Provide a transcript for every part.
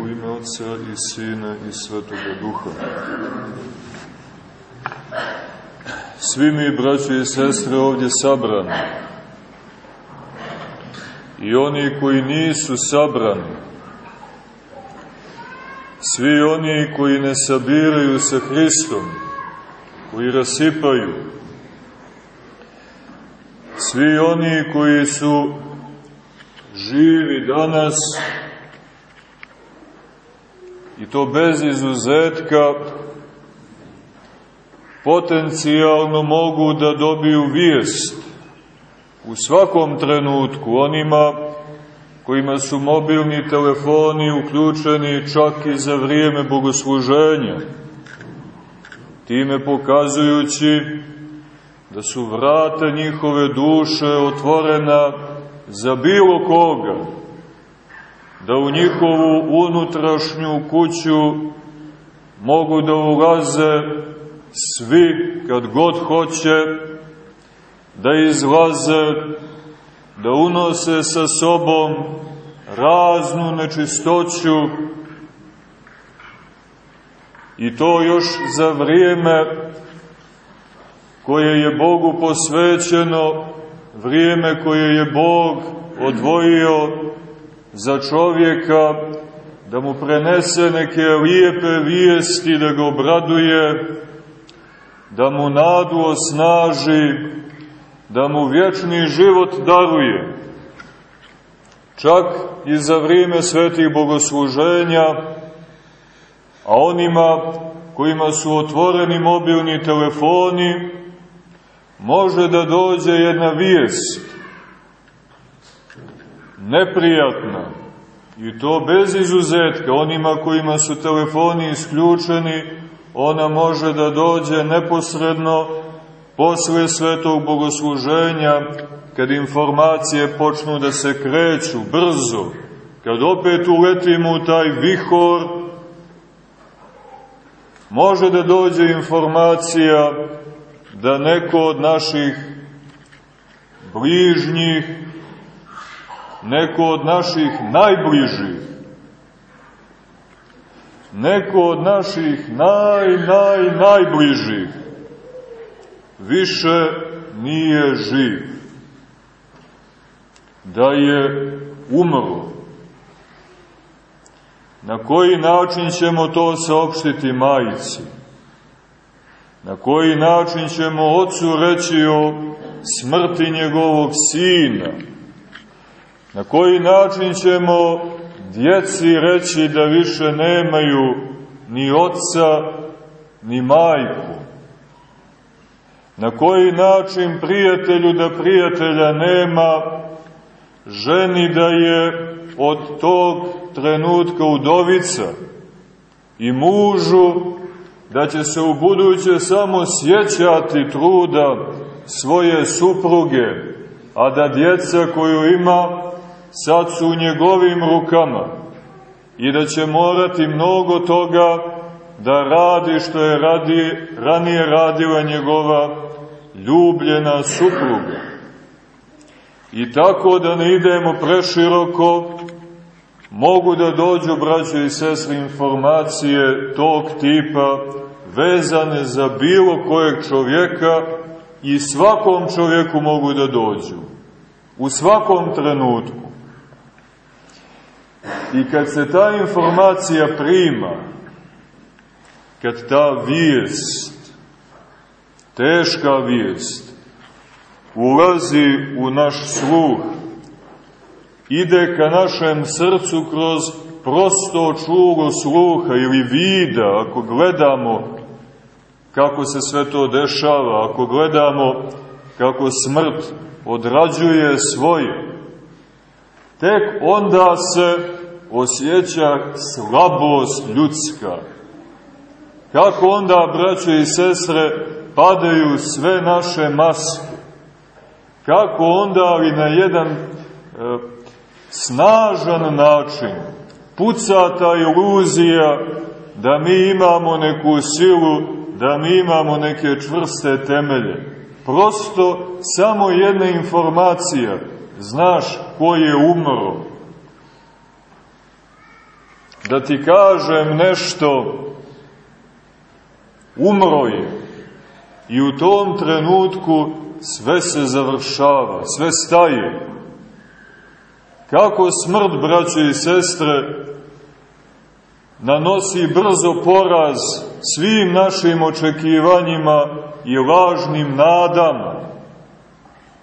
U ime Otca i Sina i Svetoga Duha. Svi mi, braći i sestre, ovdje sabrani, i oni koji nisu sabrani, svi oni koji ne sabiraju sa Hristom, koji rasipaju, svi oni koji su živi danas, i to bez izuzetka, potencijalno mogu da dobiju vijest. U svakom trenutku onima kojima su mobilni telefoni uključeni čak i za vrijeme bogosluženja, time pokazujući da su vrata njihove duše otvorena za bilo koga, da u njihovu unutrašnju kuću mogu da ulaze svi kad god hoće, da izlaze, da unose sa sobom raznu nečistoću. I to još za vrijeme koje je Bogu posvećeno, vrijeme koje je Bog odvojio za čovjeka da mu prenese neke lijepe vijesti, da ga obraduje, da mu nadu osnaži, da mu vječni život daruje. Čak i za vrijeme svetih bogosluženja, a onima kojima su otvoreni mobilni telefoni, može da dođe jedna vijest, neprijatna, i to bez izuzetka, onima kojima su telefoni isključeni, ona može da dođe neposredno posle svetog bogosluženja, kad informacije počnu da se kreću brzo, kad opet uletimo u taj vihor, može da dođe informacija da neko od naših bližnjih, neko od naših najbližih, neko od naših naj, naj, najbližih više nije živ. Da je umro. Na koji način ćemo to saopštiti majici? Na koji način ćemo ocu reći o smrti njegovog sina? Na koji način ćemo djeci reći da više nemaju ni oca, ni majku? Na koji način prijatelju da prijatelja nema, ženi da je od tog trenutka udovica i mužu da će se u buduće samo sjećati truda svoje supruge, a da djeca koju ima sad su u njegovim rukama i da će morati mnogo toga da radi što je radi, ranije radila njegova ljubljena supruga. I tako da ne idemo preširoko, mogu da dođu, braće i sestre, informacije tog tipa vezane za bilo kojeg čovjeka i svakom čovjeku mogu da dođu. U svakom trenutku. I kad se ta informacija prima, kad ta vijest, teška vijest, ulazi u naš sluh, ide ka našem srcu kroz prosto čulo sluha ili vida, ako gledamo kako se sve to dešava, ako gledamo kako smrt odrađuje svoje, tek onda se osjeća slabost ljudska. Kako onda, braćo i sestre, padaju sve naše maske? Kako onda, ali na jedan e, snažan način, puca ta iluzija da mi imamo neku silu, da mi imamo neke čvrste temelje. Prosto samo jedna informacija, znaš ko je umro, da ti kažem nešto, umro je. I u tom trenutku sve se završava, sve staje. Kako smrt, braće i sestre, nanosi brzo poraz svim našim očekivanjima i lažnim nadama.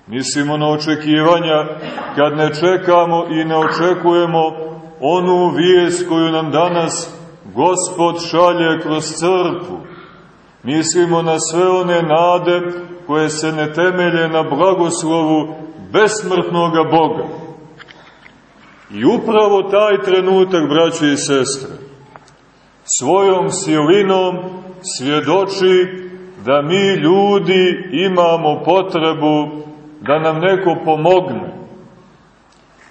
Mislimo na očekivanja kad ne čekamo i ne očekujemo onu vijest koju nam danas Gospod šalje kroz crkvu. Mislimo na sve one nade koje se ne temelje na blagoslovu besmrtnoga Boga. I upravo taj trenutak, braće i sestre, svojom silinom svjedoči da mi ljudi imamo potrebu da nam neko pomogne.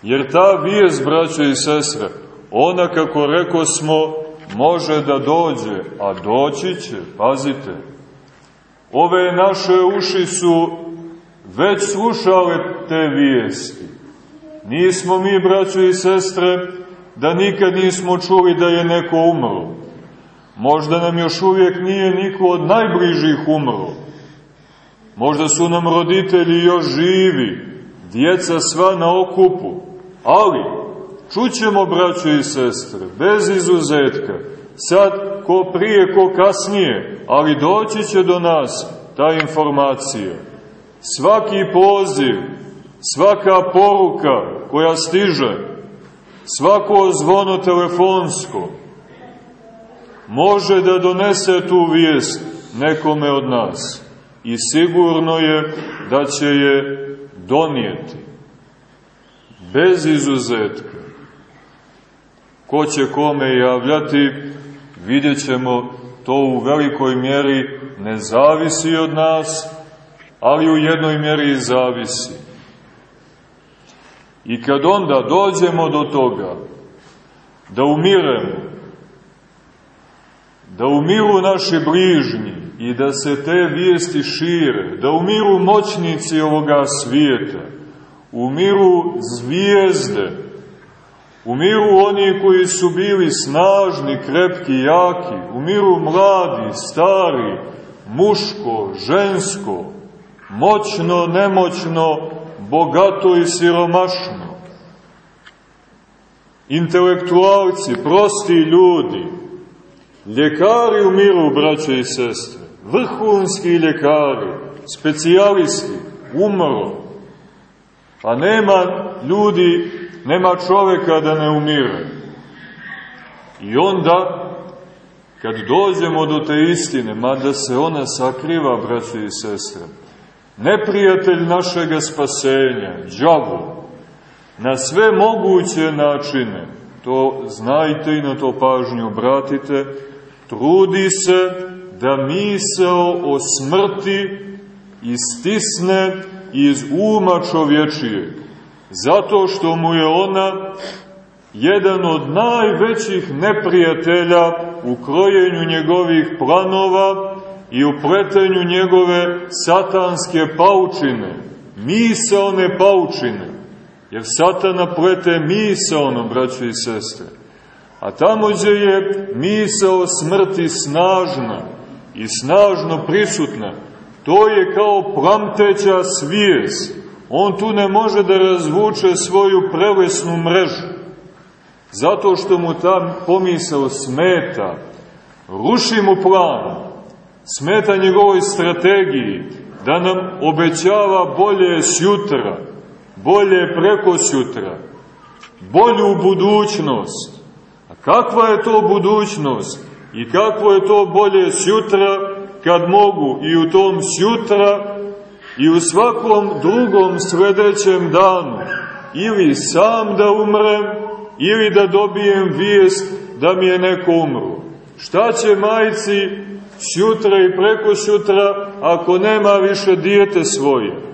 Jer ta vijest, braće i sestre, ona, kako reko smo, može da dođe, a doći će, pazite. Ove naše uši su već slušale te vijesti. Nismo mi, braćo i sestre, da nikad nismo čuli da je neko umro. Možda nam još uvijek nije niko od najbližih umro. Možda su nam roditelji još živi, djeca sva na okupu. Ali, čućemo, braćo i sestre, bez izuzetka, sad ko prije, ko kasnije, ali doći će do nas ta informacija. Svaki poziv, svaka poruka koja stiže, svako zvono telefonsko, može da donese tu vijest nekome od nas i sigurno je da će je donijeti bez izuzetka. Ko će kome javljati, vidjet ćemo to u velikoj mjeri ne zavisi od nas, ali u jednoj mjeri i zavisi. I kad onda dođemo do toga da umiremo, da umiru naši bližnji i da se te vijesti šire, da umiru moćnici ovoga svijeta, umiru zvijezde, umiru oni koji su bili snažni, krepki, jaki, umiru mladi, stari, muško, žensko, moćno, nemoćno, bogato i siromašno. Intelektualci, prosti ljudi, ljekari umiru, braće i sestre, vrhunski ljekari, specijalisti, umro. A nema ljudi, nema čoveka da ne umire. I onda, kad dođemo do te istine, mada se ona sakriva, braće i sestre, neprijatelj našega spasenja, džavo, na sve moguće načine, to znajte i na to pažnju obratite, trudi se da misao o smrti istisne iz uma čovječijeg, zato što mu je ona jedan od najvećih neprijatelja u krojenju njegovih planova i u pletenju njegove satanske paučine, misaone paučine, jer satana plete misaono, braćo i sestre. A tamo gdje je misao smrti snažna i snažno prisutna, to je kao plamteća svijest. On tu ne može da razvuče svoju prelesnu mrežu, zato što mu ta pomisao smeta, ruši mu plan, smeta njegovoj strategiji, da nam obećava bolje sjutra, bolje preko sjutra, bolju budućnost. A kakva je to budućnost i kakvo je to bolje sjutra kad mogu i u tom sjutra i u svakom drugom sledećem danu ili sam da umrem ili da dobijem vijest da mi je neko umro. Šta će majci sjutra i preko sjutra ako nema više dijete svoje?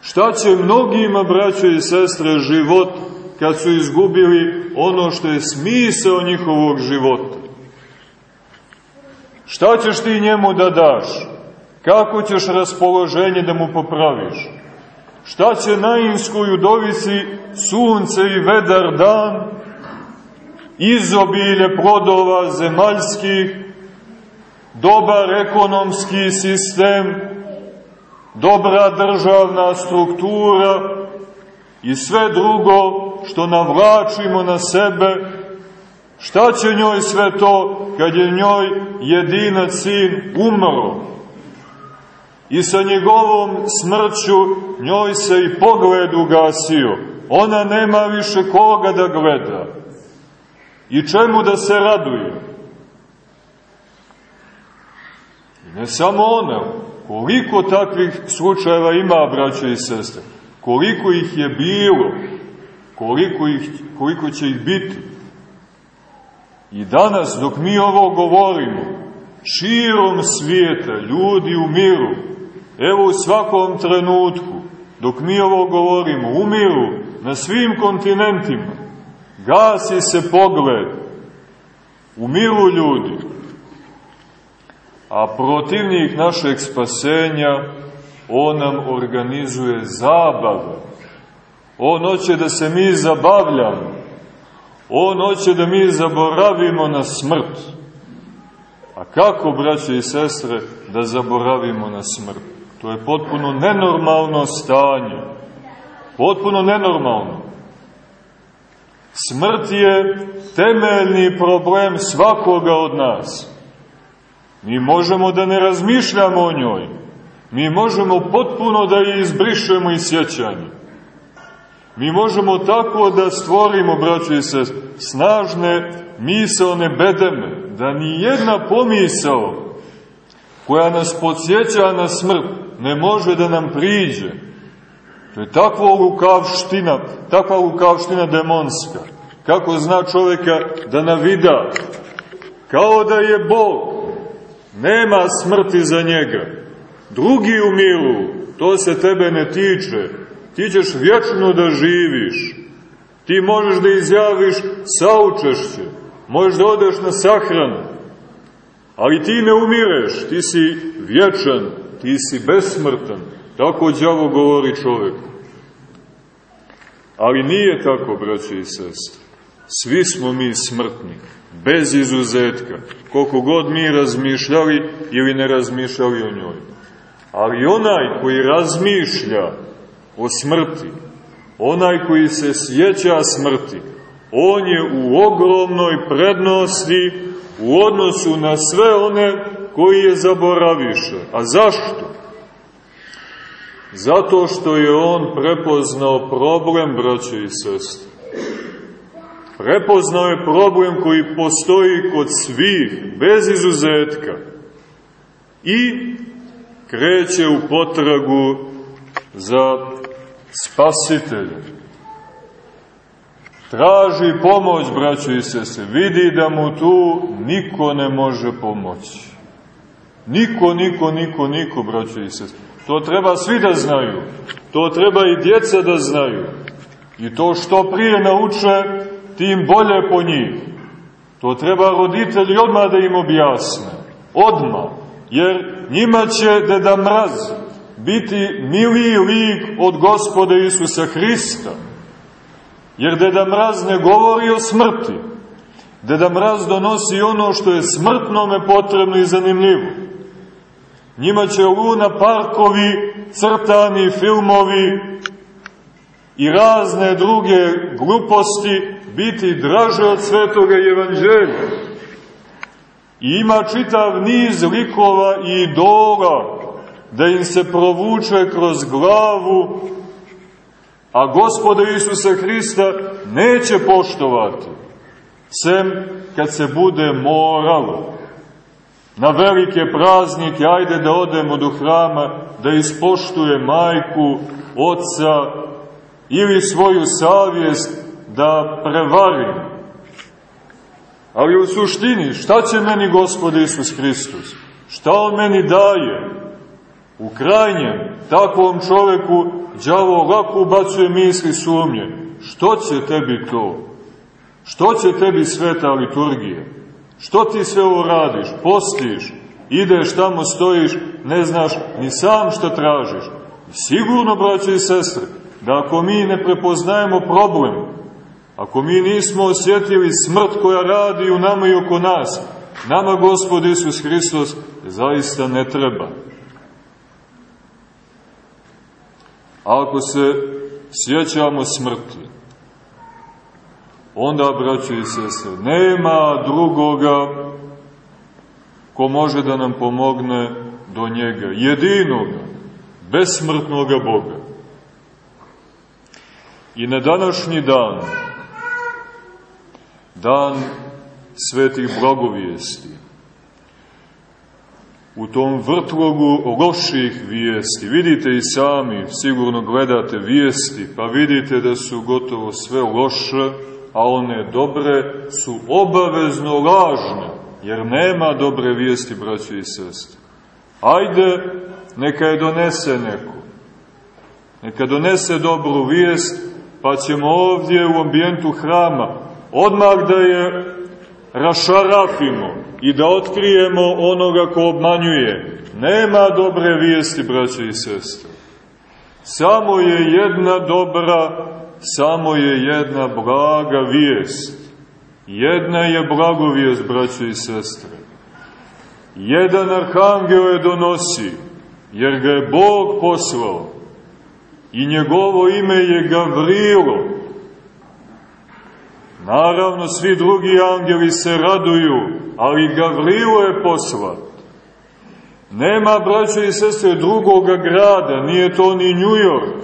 Šta će mnogima, braćo i sestre, život kad su izgubili ono što je smisao njihovog života? Šta ćeš ti njemu da daš? Kako ćeš raspoloženje da mu popraviš? Šta će na Inskoj udovici sunce i vedar dan? izobilje plodova zemaljskih, dobar ekonomski sistem, dobra državna struktura i sve drugo što navlačimo na sebe, šta će njoj sve to kad je njoj jedinac sin umro? I sa njegovom smrću njoj se i pogled ugasio. Ona nema više koga da gleda. I čemu da se raduje? I ne samo ona, koliko takvih slučajeva ima, braće i sestre, koliko ih je bilo, koliko, ih, koliko će ih biti. I danas, dok mi ovo govorimo, širom svijeta ljudi umiru, evo u svakom trenutku, dok mi ovo govorimo, umiru na svim kontinentima, gasi se pogled, umiru ljudi, a protivnik našeg spasenja, on nam organizuje zabave. On hoće da se mi zabavljamo. On hoće da mi zaboravimo na smrt. A kako, braće i sestre, da zaboravimo na smrt? To je potpuno nenormalno stanje. Potpuno nenormalno. Smrt je temeljni problem svakoga od nas. Mi možemo da ne razmišljamo o njoj. Mi možemo potpuno da je izbrišemo iz sjećanja. Mi možemo tako da stvorimo, braćo i se, snažne misalne bedeme, da ni jedna pomisao koja nas podsjeća na smrt ne može da nam priđe. To je takva lukavština, takva lukavština demonska. Kako zna čoveka da navida, kao da je Bog, Nema smrti za njega. Drugi umiru, to se tebe ne tiče. Ti ćeš vječno da živiš. Ti možeš da izjaviš saučešće. Možeš da odeš na sahranu. Ali ti ne umireš, ti si vječan, ti si besmrtan. Tako đavo govori čoveku. Ali nije tako, braće i sestre. Svi smo mi smrtni bez izuzetka, koliko god mi razmišljali ili ne razmišljali o njoj. Ali onaj koji razmišlja o smrti, onaj koji se sjeća smrti, on je u ogromnoj prednosti u odnosu na sve one koji je zaboraviše. A zašto? Zato što je on prepoznao problem, braće i sestre. Prepoznao je problem koji postoji kod svih, bez izuzetka. I kreće u potragu za spasitelja. Traži pomoć, braćo i sese. Vidi da mu tu niko ne može pomoći. Niko, niko, niko, niko, braćo i sese. To treba svi da znaju. To treba i djeca da znaju. I to što prije nauče tim bolje po njih. To treba roditelji odmah da im objasne. Odmah. Jer njima će Deda Mraz biti miliji lik od gospoda Isusa Hrista. Jer Deda Mraz ne govori o smrti. Deda Mraz donosi ono što je smrtnome potrebno i zanimljivo. Njima će Luna parkovi, crtani filmovi i razne druge gluposti biti draže od svetoga evanđelja. I ima čitav niz likova i idola da im se provuče kroz glavu, a gospoda Isusa Hrista neće poštovati, sem kad se bude moralo. Na velike praznike, ajde da odemo do hrama, da ispoštuje majku, oca ili svoju savjest, da prevarim. Ali u suštini, šta će meni Gospod Isus Hristos? Šta On meni daje? U krajnjem, takvom čoveku, đavo lako ubacuje misli sumnje. Što će tebi to? Što će tebi sveta liturgija? Što ti sve ovo radiš? Postiš, ideš tamo, stojiš, ne znaš ni sam šta tražiš. Sigurno, braće i sestre, da ako mi ne prepoznajemo problem, ako mi nismo osjetili smrt koja radi u nama i oko nas, nama Gospod Isus Hristos zaista ne treba. A ako se sjećamo smrti, onda, braćo i sestre, nema drugoga ko može da nam pomogne do njega, jedinoga, besmrtnoga Boga. I na današnji dan, dan svetih blagovijesti, u tom vrtlogu loših vijesti. Vidite i sami, sigurno gledate vijesti, pa vidite da su gotovo sve loše, a one dobre su obavezno lažne, jer nema dobre vijesti, braći i sestre. Ajde, neka je donese neko. Neka donese dobru vijest, pa ćemo ovdje u ambijentu hrama odmah da je rašarafimo i da otkrijemo onoga ko obmanjuje. Nema dobre vijesti, braće i sestre. Samo je jedna dobra, samo je jedna blaga vijest. Jedna je blagovijest, braće i sestre. Jedan arhangel je donosi, jer ga je Bog poslao. I njegovo ime je Gavrilo. Naravno, svi drugi angeli se raduju, ali Gavrilo je poslat. Nema, braćo i sestre, drugoga grada, nije to ni New York,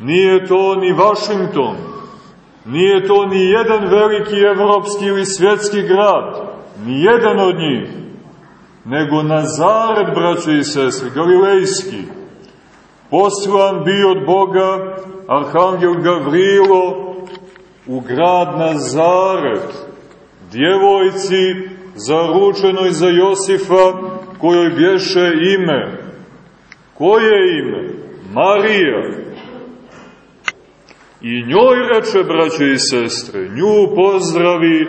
nije to ni Washington, nije to ni jedan veliki evropski ili svjetski grad, ni jedan od njih, nego Nazaret, braćo i sestre, galilejski, poslan bio od Boga, Arhangel Gavrilo, u grad Nazaret, djevojci zaručenoj za Josifa, kojoj bješe ime. Koje ime? Marija. I njoj reče, braće i sestre, nju pozdravi,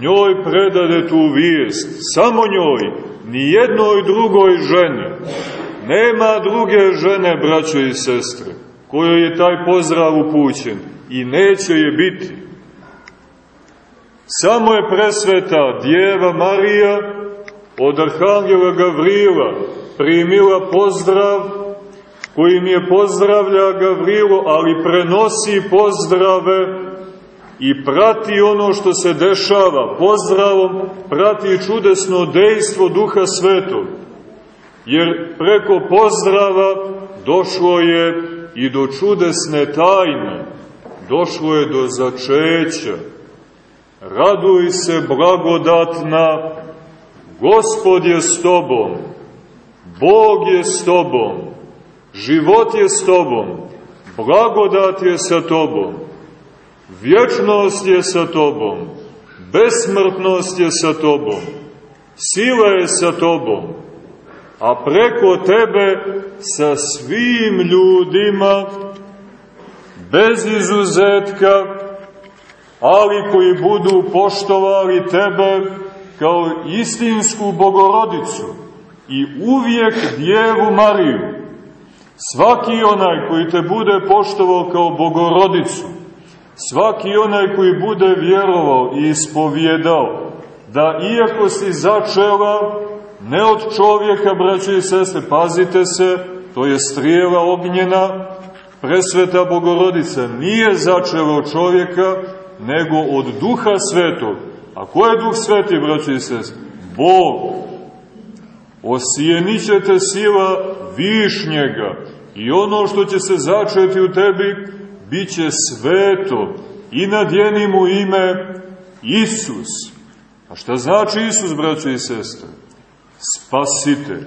njoj predade tu vijest, samo njoj, ni jednoj drugoj žene. Nema druge žene, braćo i sestre, kojoj je taj pozdrav upućen i neće je biti. Samo je presveta Djeva Marija od Arhangela Gavrila primila pozdrav kojim je pozdravlja Gavrilo, ali prenosi pozdrave i prati ono što se dešava. Pozdravom prati čudesno dejstvo Duha Svetog. Jer preko pozdrava došlo je i do čudesne tajne, došlo je do začeća. Raduj se blagodatna, Gospod je s tobom, Bog je s tobom, život je s tobom, blagodat je sa tobom, vječnost je sa tobom, besmrtnost je sa tobom, sila je sa tobom, a preko tebe sa svim ljudima, bez izuzetka, ali koji budu poštovali tebe kao istinsku bogorodicu i uvijek Djevu Mariju. Svaki onaj koji te bude poštovao kao bogorodicu, svaki onaj koji bude vjerovao i ispovjedao da iako si začela ne od čovjeka, braće i sestre, pazite se, to je strijela ognjena, presveta bogorodica nije začela od čovjeka, nego od duha svetog. A ko je duh sveti, braće i sestre? Bog. Osijenit ćete sila višnjega i ono što će se začeti u tebi, bit će sveto i nadjeni mu ime Isus. A šta znači Isus, braće i sestre? Spasitelj.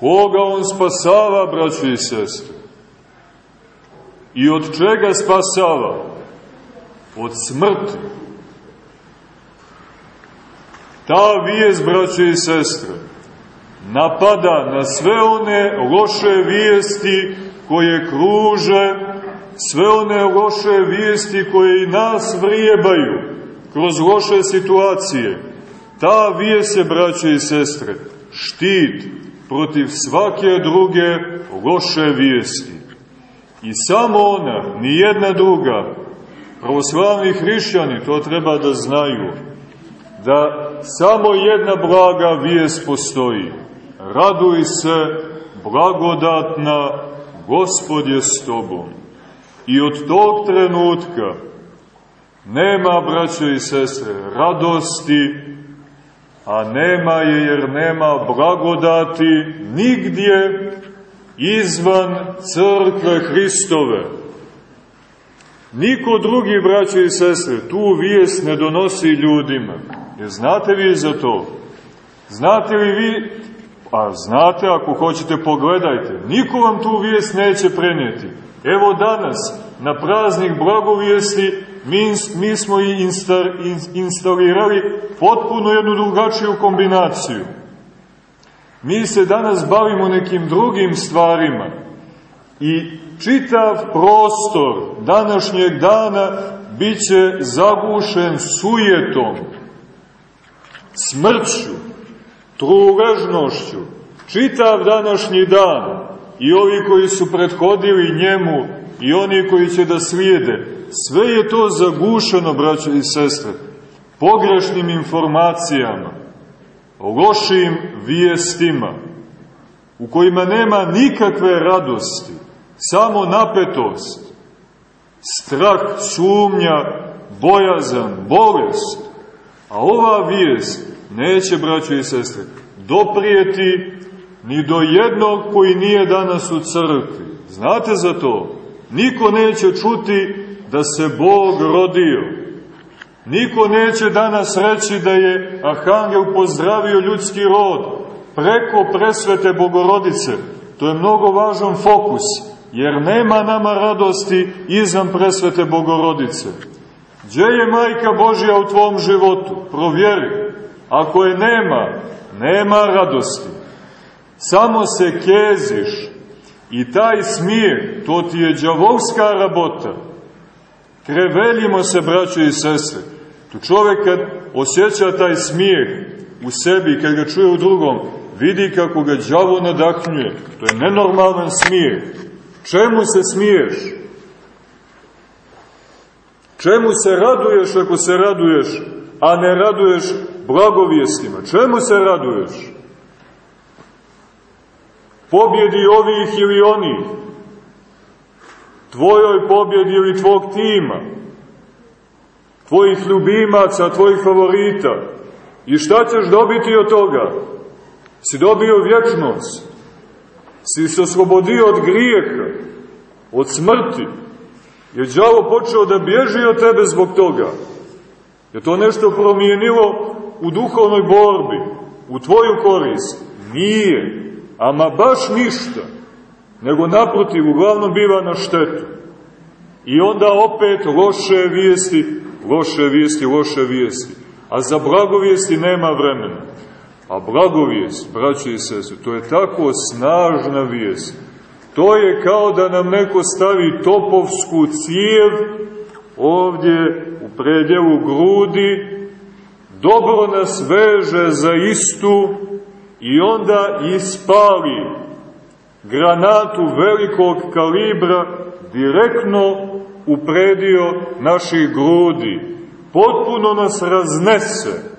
Koga on spasava, braće i sestre? I od čega spasava? Od smrti. Ta vijest, braće i sestre, napada na sve one loše vijesti koje kruže, sve one loše vijesti koje i nas vrijebaju kroz loše situacije. Ta vijest je, braće i sestre, štit protiv svake druge loše vijesti. I samo ona, ni jedna druga, pravoslavni hrišćani to treba da znaju, da samo jedna blaga vijest postoji. Raduj se, blagodatna, Gospod je s tobom. I od tog trenutka nema, braćo i sestre, radosti, a nema je jer nema blagodati nigdje izvan crkve Hristove. Niko drugi, braćo i sestre, tu vijest ne donosi ljudima. Jer znate vi za to? Znate li vi, a znate ako hoćete pogledajte, niko vam tu vijest neće prenijeti. Evo danas, na praznik blagovijesti, mi, mi smo i insta, instalirali potpuno jednu drugačiju kombinaciju. Mi se danas bavimo nekim drugim stvarima i čitav prostor današnjeg dana biće zagušen sujetom, smrću, truležnošću. Čitav današnji dan i ovi koji su prethodili njemu i oni koji će da slijede, sve je to zagušeno, braćo i sestre, pogrešnim informacijama, lošim vijestima, u kojima nema nikakve radosti, samo napetost, strah, sumnja, bojazan, bolest. A ova vijest neće, braćo i sestre, doprijeti ni do jednog koji nije danas u crkvi. Znate za to? Niko neće čuti da se Bog rodio. Niko neće danas reći da je Arhangel pozdravio ljudski rod preko presvete Bogorodice. To je mnogo važan fokus, jer nema nama radosti izvan presvete Bogorodice. Gdje je majka Božja u tvom životu? Provjeri. Ako je nema, nema radosti. Samo se keziš i taj smijeh, to ti je džavolska rabota. Kreveljimo se, braćo i sestre. Tu čovjek kad osjeća taj smijeh u sebi, kad ga čuje u drugom, vidi kako ga džavo nadahnjuje. To je nenormalan smijeh. Čemu se smiješ? Čemu se raduješ ako se raduješ, a ne raduješ blagovijestima? Čemu se raduješ? Pobjedi ovih ili onih? Tvojoj pobjedi ili tvog tima? Tvojih ljubimaca, tvojih favorita? I šta ćeš dobiti od toga? Si dobio vječnost? Si se oslobodio od grijeha? Od smrti? Je džavo počeo da bježi od tebe zbog toga? Je to nešto promijenilo u duhovnoj borbi, u tvoju korist? Nije. Ama baš ništa. Nego naprotiv, uglavnom biva na štetu. I onda opet loše vijesti, loše vijesti, loše vijesti. A za blagovijesti nema vremena. A blagovijest, braće i sese, to je tako snažna vijest To je kao da nam neko stavi topovsku cijev ovdje u predjelu grudi, dobro nas veže za istu i onda ispali granatu velikog kalibra direktno u predio naših grudi. Potpuno nas raznese.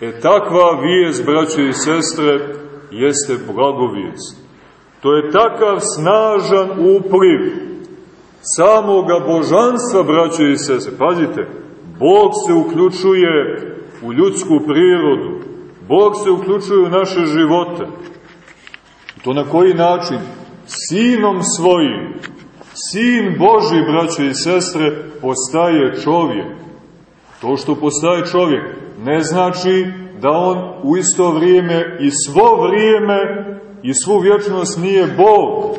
E takva vijest, braće i sestre, jeste blagovijest. To je takav snažan upliv samoga božanstva, braćo i sese. Pazite, Bog se uključuje u ljudsku prirodu. Bog se uključuje u naše živote. To na koji način? Sinom svojim. Sin Boži, braćo i sestre, postaje čovjek. To što postaje čovjek ne znači da on u isto vrijeme i svo vrijeme i svu vječnost nije Bog.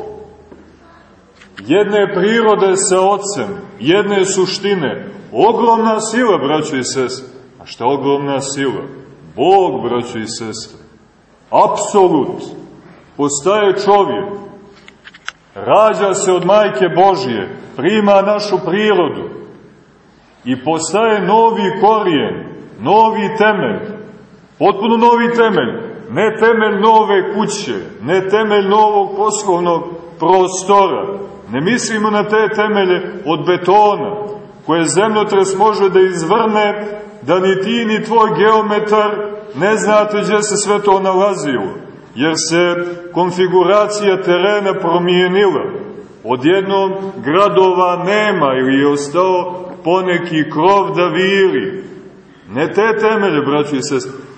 Jedne prirode sa ocem, jedne suštine. Ogromna sila, braćo i sestre. A šta ogromna sila? Bog, braćo i sestre. Apsolut. Postaje čovjek. Rađa se od majke Božije. Prima našu prirodu. I postaje novi korijen, novi temelj. Potpuno novi temelj ne temelj nove kuće, ne temelj novog poslovnog prostora, Ne mislimo na te temelje od betona, koje zemljotres može da izvrne, da ni ti ni tvoj geometar ne znate gdje se sve to nalazilo, jer se konfiguracija terena promijenila. Odjednom gradova nema ili je ostao poneki krov da viri. Ne te temelje, braći i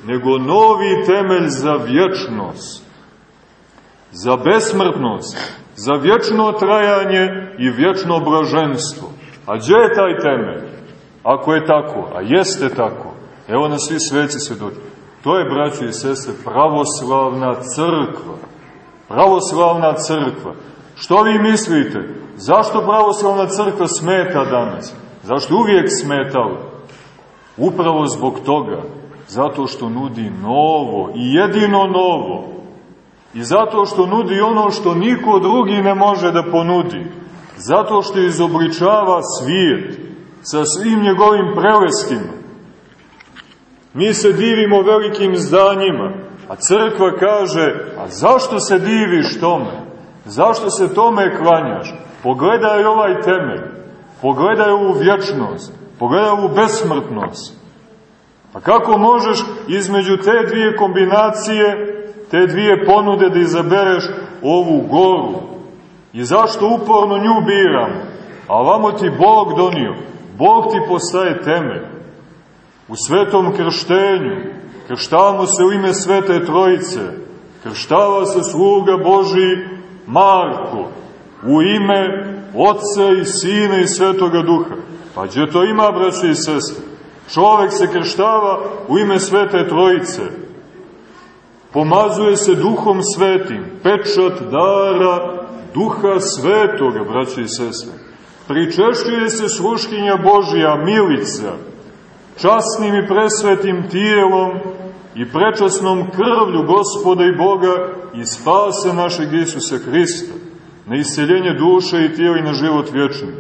nego novi temelj za vječnost, za besmrtnost, za vječno trajanje i vječno blaženstvo. A gdje je taj temelj? Ako je tako, a jeste tako, evo na svi sveci se dođe. To je, braći i sestre, pravoslavna crkva. Pravoslavna crkva. Što vi mislite? Zašto pravoslavna crkva smeta danas? Zašto uvijek smetala? Upravo zbog toga. Zato što nudi novo i jedino novo. I zato što nudi ono što niko drugi ne može da ponudi. Zato što izobličava svijet sa svim njegovim preleskima. Mi se divimo velikim zdanjima, a crkva kaže, a zašto se diviš tome? Zašto se tome klanjaš? Pogledaj ovaj temelj, pogledaj ovu vječnost, pogledaj ovu besmrtnost. A kako možeš između te dvije kombinacije, te dvije ponude da izabereš ovu goru? I zašto uporno nju biram? A ovamo ti Bog donio. Bog ti postaje temelj. U svetom krštenju krštavamo se u ime Svete Trojice. Krštava se sluga Boži Marko u ime Otca i Sina i Svetoga Duha. Pa gdje to ima, braće i sestre? Čovek se krštava u ime Svete Trojice. Pomazuje se Duhom Svetim, pečat dara Duha Svetoga, braće i sestre. Pričešćuje se sluškinja Božija, milica, časnim i presvetim tijelom i prečasnom krvlju Gospoda i Boga i spase našeg Isusa Hrista, na iseljenje duše i tijela i na život vječni.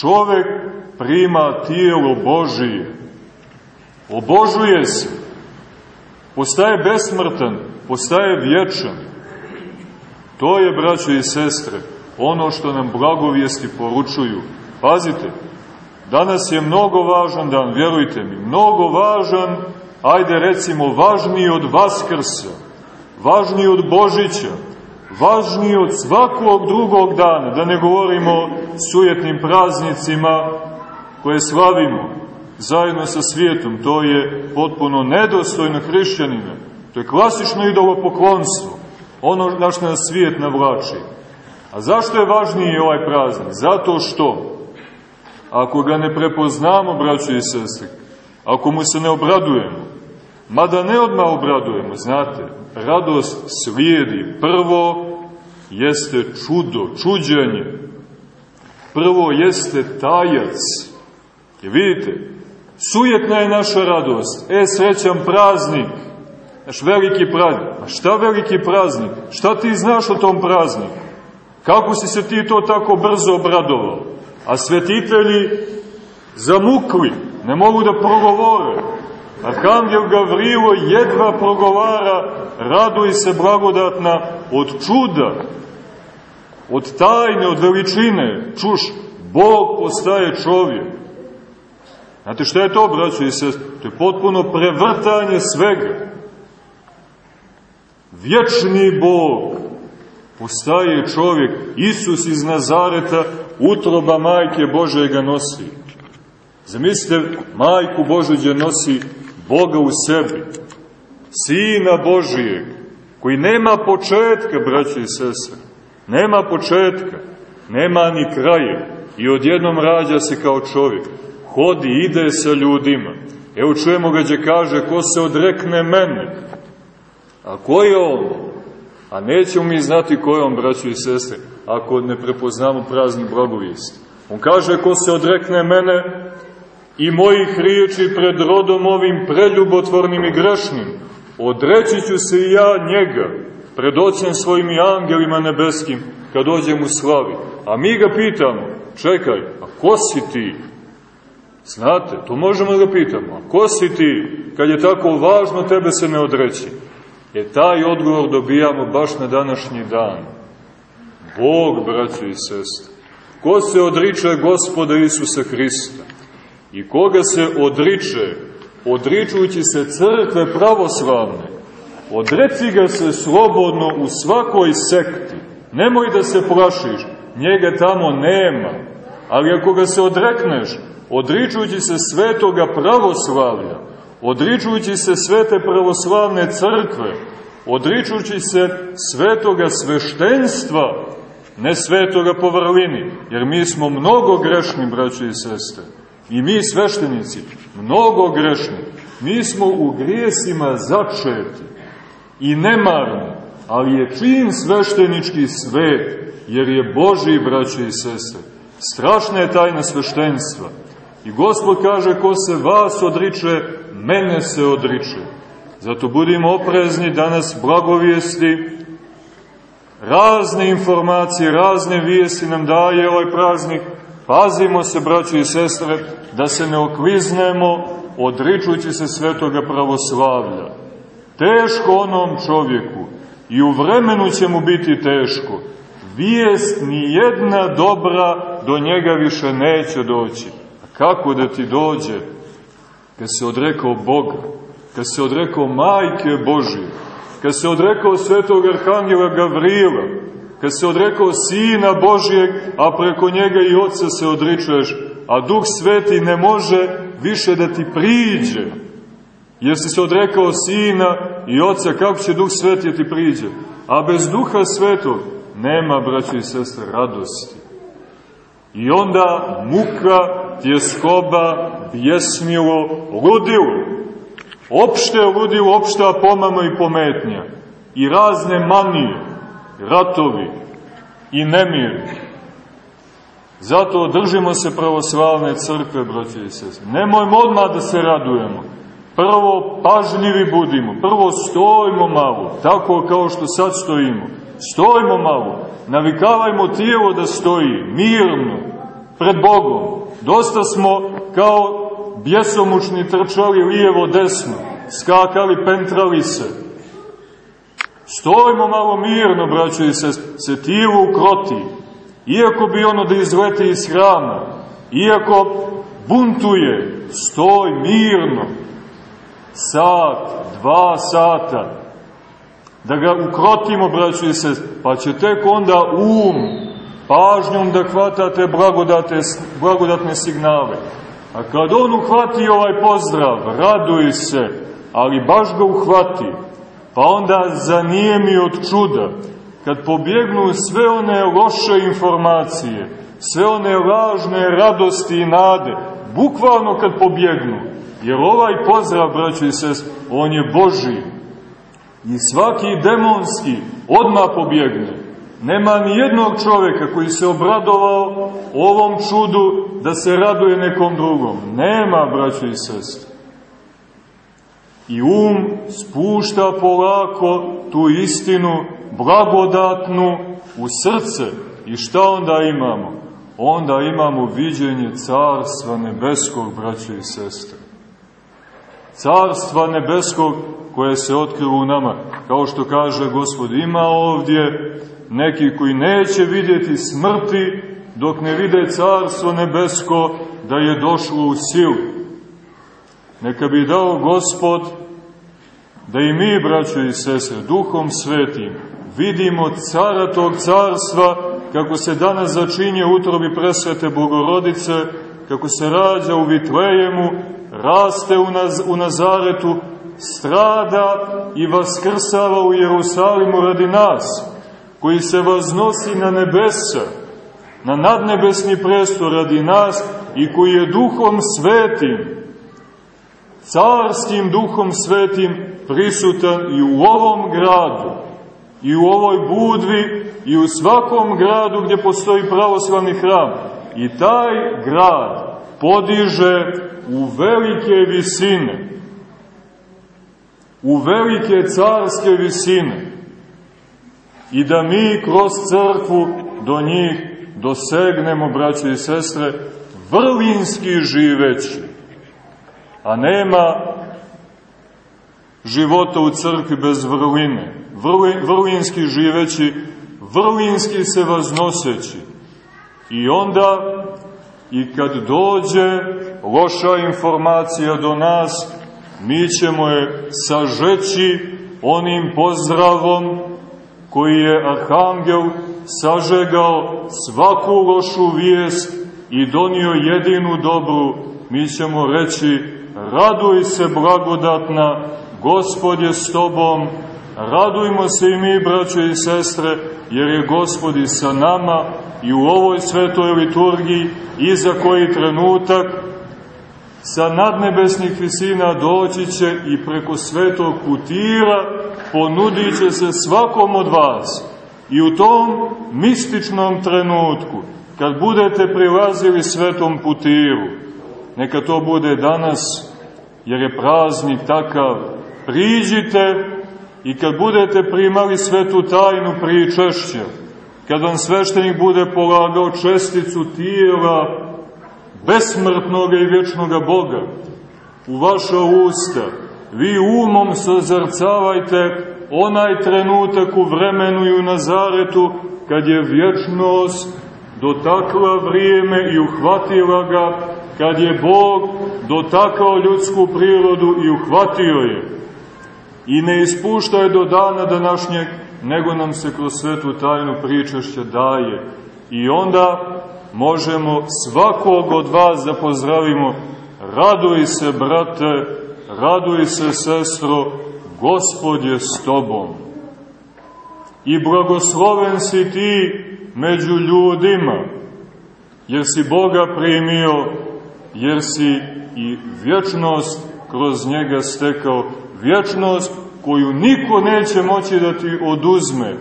Čovek prima tijelo Božije, obožuje se, postaje besmrtan, postaje vječan. To je, braćo i sestre, ono što nam blagovijesti poručuju. Pazite, danas je mnogo važan dan, vjerujte mi, mnogo važan, ajde recimo, važniji od Vaskrsa, važniji od Božića, važniji od svakog drugog dana, da ne govorimo sujetnim praznicima koje slavimo zajedno sa svijetom. To je potpuno nedostojno hrišćanina. To je klasično idolopoklonstvo. Ono na što nas svijet navlači. A zašto je važniji ovaj praznik? Zato što, ako ga ne prepoznamo, braćo i sestri, ako mu se ne obradujemo, mada ne odmah obradujemo, znate, radost slijedi. Prvo jeste čudo, čuđenje. Prvo jeste tajac. I vidite, sujetna je naša radost. E, srećan praznik, naš veliki praznik. A šta veliki praznik? Šta ti znaš o tom prazniku? Kako si se ti to tako brzo obradovao? A svetitelji zamukli, ne mogu da progovore. Arhangel Gavrilo jedva progovara, raduje se blagodatna od čuda, od tajne, od veličine. Čuš, Bog postaje čovjek. Znate šta je to, braćo i sest? To je potpuno prevrtanje svega. Vječni Bog postaje čovjek. Isus iz Nazareta, utroba majke Bože ga nosi. Zamislite, majku Božuđe nosi Boga u sebi. Sina Božijeg, koji nema početka, braće i sestre. Nema početka, nema ni kraja. I odjednom rađa se kao čovjek. Hodi, ide sa ljudima. Evo čujemo ga gdje kaže, ko se odrekne mene. A ko je on? A nećemo mi znati ko je on, braćo i sestre, ako ne prepoznamo prazni blagovijest. On kaže, ko se odrekne mene i mojih riječi pred rodom ovim preljubotvornim i grešnim, odreći ću se i ja njega, pred ocem svojim i angelima nebeskim, kad dođem u slavi. A mi ga pitamo, čekaj, a ko si ti? Znate, to možemo da pitamo. A ko si ti, kad je tako važno tebe se ne odreći? E taj odgovor dobijamo baš na današnji dan. Bog, braćo i sestre. Ko se odriče gospoda Isusa Hrista? I koga se odriče? Odričujući se crkve pravoslavne. Odreci ga se slobodno u svakoj sekti. Nemoj da se plašiš, njega tamo nema. Ali ako ga se odrekneš, odričujući se svetoga pravoslavlja, odričujući se svete pravoslavne crkve, odričujući se svetoga sveštenstva, ne svetoga po vrlini, jer mi smo mnogo grešni, braći i sestre, i mi sveštenici, mnogo grešni, mi smo u grijesima začeti i nemarni, ali je čin sveštenički svet, jer je Boži, braći i sestre. Strašna je tajna sveštenstva. I Gospod kaže, ko se vas odriče, mene se odriče. Zato budimo oprezni danas blagovijesti, razne informacije, razne vijesti nam daje ovaj praznik. Pazimo se, braći i sestre, da se ne okliznemo odričujući se svetoga pravoslavlja. Teško onom čovjeku i u vremenu će mu biti teško. Vijest ni jedna dobra do njega više neće doći. A kako da ti dođe? Kad se odrekao Boga, kad se odrekao Majke Božije, kad se odrekao svetog Arhangela Gavrila, kad se odrekao Sina Božijeg, a preko njega i Otca se odričuješ, a Duh Sveti ne može više da ti priđe, jer si se odrekao Sina i Otca, kako će Duh Sveti da ti priđe? A bez Duha Svetog nema, braći i sestre, radosti. I onda muka, tjeskoba, bjesnilo, ludilo, opšte ludilo, opšta pomama i pometnja, i razne manije, ratovi i nemiri. Zato držimo se pravoslavne crkve, braći i sestre. Nemojmo odmah da se radujemo. Prvo pažljivi budimo, prvo stojimo malo, tako kao što sad stojimo. Stojimo malo, navikavajmo tijelo da stoji, mirno, pred Bogom. Dosta smo kao bjesomučni trčali lijevo-desno, skakali, pentrali se. Stojimo malo mirno, braćo i se, se ukroti, iako bi ono da izleti iz hrama, iako buntuje, stoj mirno, sat, dva sata, da ga ukrotimo, braćo i se, pa će tek onda um, pažnjom da hvatate blagodatne signale. A kad on uhvati ovaj pozdrav, raduj se, ali baš ga uhvati, pa onda zanijemi od čuda, kad pobjegnu sve one loše informacije, sve one lažne radosti i nade, bukvalno kad pobjegnu, jer ovaj pozdrav, braćo i sest, on je Boži, i svaki demonski odmah pobjegne. Nema ni jednog čoveka koji se obradovao ovom čudu da se raduje nekom drugom. Nema, braćo i sestre. I um spušta polako tu istinu blagodatnu u srce. I šta onda imamo? Onda imamo viđenje Carstva Nebeskog, braćo i sestre. Carstva Nebeskog koje se otkrilo u nama. Kao što kaže Gospod, ima ovdje neki koji neće vidjeti smrti dok ne vide carstvo nebesko da je došlo u silu. Neka bi dao Gospod da i mi, braćo i sestre, duhom svetim, vidimo cara tog carstva kako se danas začinje utrobi presvete Bogorodice, kako se rađa u Vitlejemu, raste u, Naz u Nazaretu, strada i vaskrsava u Jerusalimu radi nas, koji se vaznosi na nebesa, na nadnebesni prestor radi nas i koji je duhom svetim, carskim duhom svetim prisutan i u ovom gradu, i u ovoj budvi, i u svakom gradu gdje postoji pravoslavni hram. I taj grad podiže u velike visine, u velike carske visine, i da mi kroz crkvu do njih dosegnemo, braće i sestre, vrlinski živeći. A nema života u crkvi bez vrline. Vrli, vrlinski živeći, vrlinski se vaznoseći. I onda, i kad dođe loša informacija do nas, mi ćemo je sažeći onim pozdravom koji je Arhangel sažegao svaku lošu vijest i donio jedinu dobru, mi ćemo reći, raduj se blagodatna, Gospod je s tobom, radujmo se i mi, braćo i sestre, jer je Gospod i sa nama i u ovoj svetoj liturgiji i za koji trenutak sa nadnebesnih visina doći će i preko svetog putira ponudit se svakom od vas. I u tom mističnom trenutku, kad budete prilazili svetom putiru, neka to bude danas, jer je praznik takav, priđite i kad budete primali svetu tajnu pričešća, kad vam sveštenik bude polagao česticu tijela besmrtnog i vječnog Boga u vaša usta, vi umom sozrcavajte onaj trenutak u vremenu i u Nazaretu kad je vječnost dotakla vrijeme i uhvatila ga, kad je Bog dotakao ljudsku prirodu i uhvatio je. I ne ispušta je do dana današnjeg, nego nam se kroz svetu tajnu pričašća daje. I onda možemo svakog od vas da pozdravimo, raduj se, brate, raduj se, sestro, Gospod je s tobom. I blagosloven si ti među ljudima, jer si Boga primio, jer si i vječnost kroz njega stekao, vječnost koju niko neće moći da ti oduzme,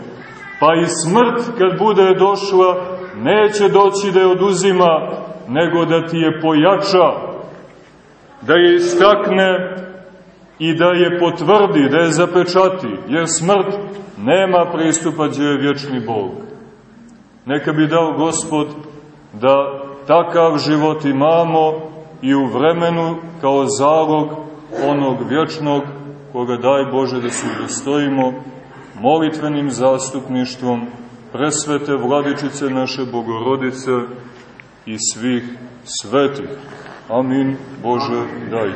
pa i smrt kad bude došla, neće doći da je oduzima, nego da ti je pojača, da je istakne i da je potvrdi, da je zapečati, jer smrt nema pristupa gdje je vječni Bog. Neka bi dao Gospod da takav život imamo i u vremenu kao zalog onog vječnog koga daj Bože da se udostojimo molitvenim zastupništvom presvete vladičice naše Bogorodice i svih svetih. Amin Bože daj.